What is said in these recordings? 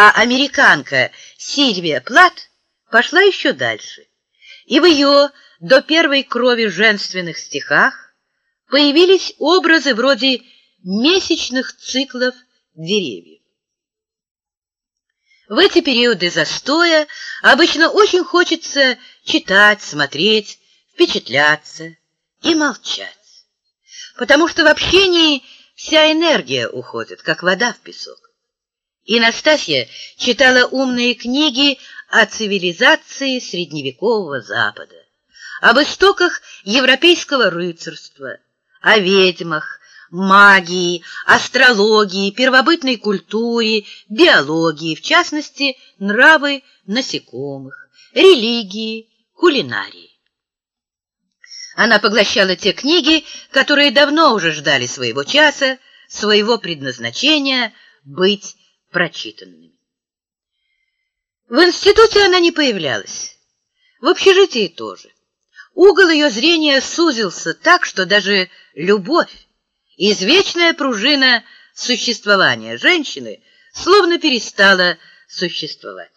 А американка Сильвия Плат пошла еще дальше, и в ее до первой крови женственных стихах появились образы вроде месячных циклов деревьев. В эти периоды застоя обычно очень хочется читать, смотреть, впечатляться и молчать, потому что в общении вся энергия уходит, как вода в песок. И Настасья читала умные книги о цивилизации средневекового Запада, об истоках европейского рыцарства, о ведьмах, магии, астрологии, первобытной культуре, биологии, в частности, нравы насекомых, религии, кулинарии. Она поглощала те книги, которые давно уже ждали своего часа, своего предназначения быть прочитанными. В институте она не появлялась, в общежитии тоже. Угол ее зрения сузился так, что даже любовь, извечная пружина существования женщины, словно перестала существовать.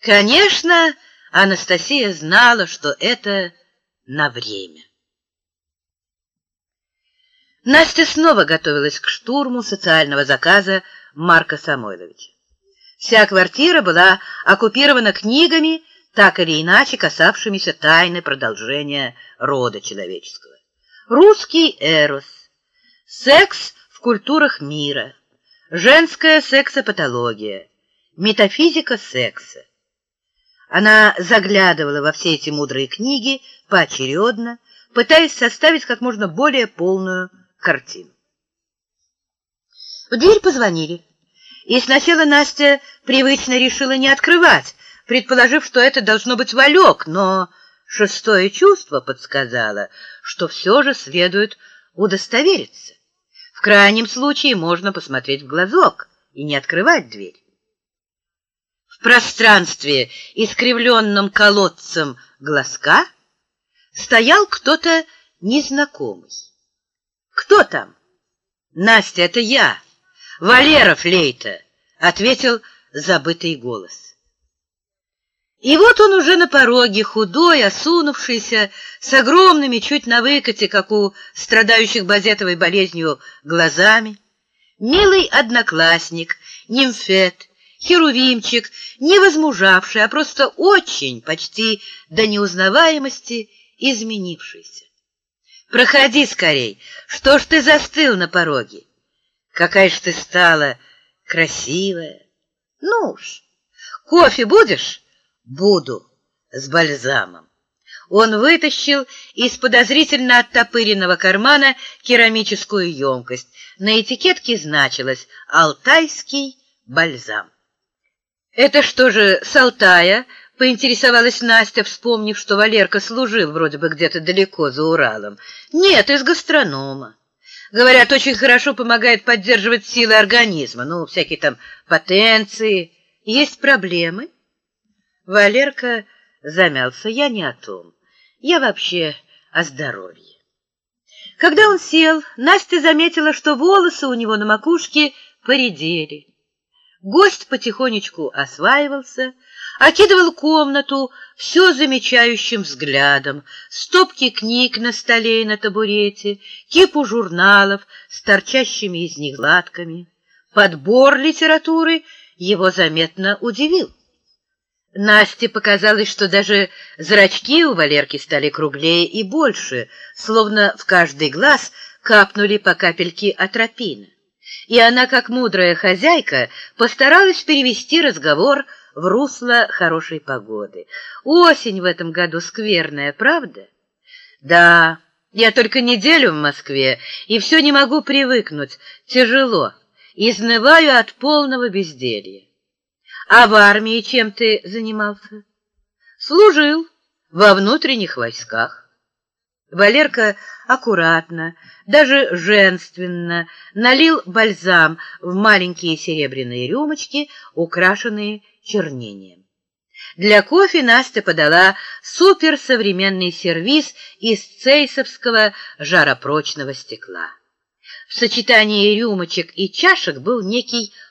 Конечно, Анастасия знала, что это на время. Настя снова готовилась к штурму социального заказа Марка Самойловича. Вся квартира была оккупирована книгами, так или иначе касавшимися тайны продолжения рода человеческого. Русский эрос, секс в культурах мира, женская сексопатология, метафизика секса. Она заглядывала во все эти мудрые книги поочередно, пытаясь составить как можно более полную картину. В дверь позвонили, и сначала Настя привычно решила не открывать, предположив, что это должно быть Валек, но шестое чувство подсказало, что все же следует удостовериться. В крайнем случае можно посмотреть в глазок и не открывать дверь. В пространстве, искривленном колодцем глазка, стоял кто-то незнакомый. «Кто там?» «Настя, это я, Валера Флейта», — ответил забытый голос. И вот он уже на пороге, худой, осунувшийся, с огромными, чуть на выкате, как у страдающих базетовой болезнью, глазами. Милый одноклассник, нимфет, херувимчик, не возмужавший, а просто очень, почти до неузнаваемости, изменившийся. «Проходи скорей! Что ж ты застыл на пороге? Какая ж ты стала красивая! Ну уж, кофе будешь?» Буду с бальзамом. Он вытащил из подозрительно оттопыренного кармана керамическую емкость. На этикетке значилось «Алтайский бальзам». «Это что же, с Алтая?» — поинтересовалась Настя, вспомнив, что Валерка служил вроде бы где-то далеко за Уралом. «Нет, из гастронома. Говорят, очень хорошо помогает поддерживать силы организма. Ну, всякие там потенции. Есть проблемы?» Валерка замялся. Я не о том. Я вообще о здоровье. Когда он сел, Настя заметила, что волосы у него на макушке поредели. Гость потихонечку осваивался, окидывал комнату все замечающим взглядом, стопки книг на столе и на табурете, кипу журналов с торчащими из них латками. Подбор литературы его заметно удивил. Насте показалось, что даже зрачки у Валерки стали круглее и больше, словно в каждый глаз капнули по капельке атропина. И она, как мудрая хозяйка, постаралась перевести разговор в русло хорошей погоды. Осень в этом году скверная, правда? Да, я только неделю в Москве, и все не могу привыкнуть. Тяжело. Изнываю от полного безделья. А в армии чем ты занимался? Служил во внутренних войсках. Валерка аккуратно, даже женственно налил бальзам в маленькие серебряные рюмочки, украшенные чернением. Для кофе Настя подала суперсовременный сервиз из цейсовского жаропрочного стекла. В сочетании рюмочек и чашек был некий